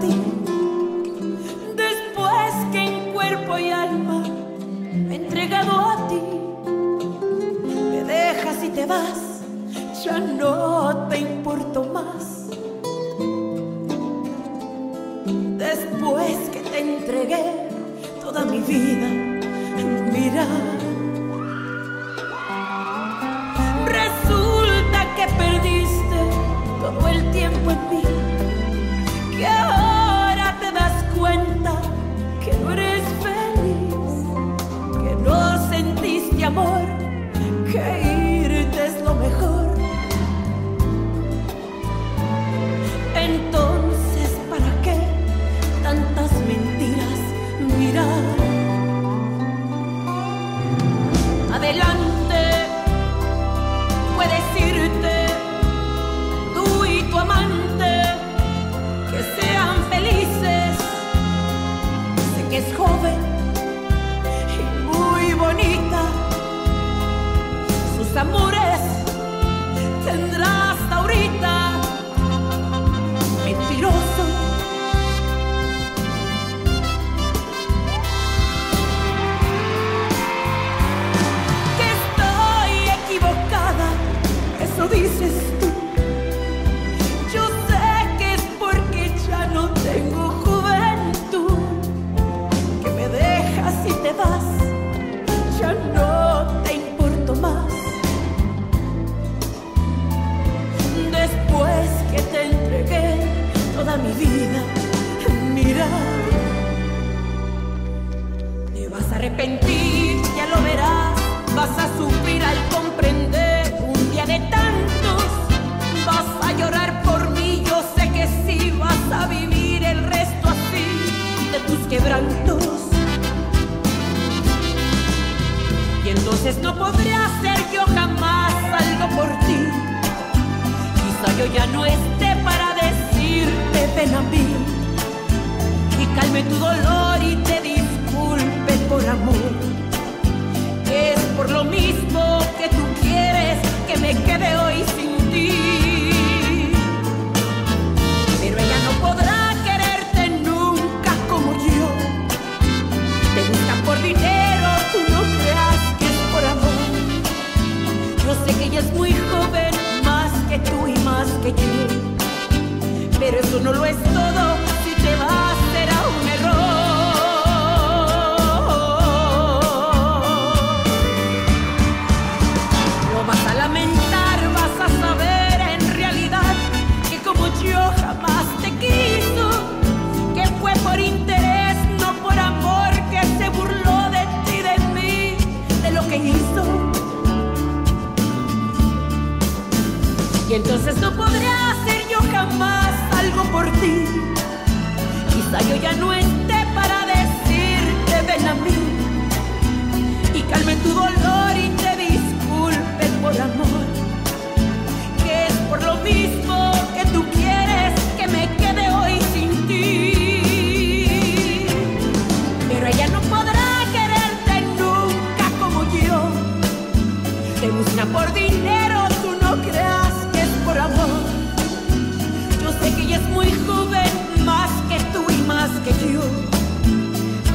ti. Después que en cuerpo y alma me he entregado a ti, me dejas y te vas, ya no te importo más. Después que te entregué toda mi vida, mira. Entonces, ¿para qué tantas mentiras? Mira, adelante, puedes irte, tú y tu amante, que sean felices. Sé que es joven y muy bonita, sus amores tendrá hasta ahorita. Ya no te importo más. Después que te entregué toda mi vida, mira, te vas a arrepentir, ya lo verás, vas a sufrir al Y entonces no podré hacer yo jamás algo por ti. Quizá yo ya no esté para decirte ven a mí y calme tu dolor Pero eso no lo es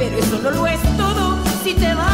Pero eso no lo es todo, si te vas.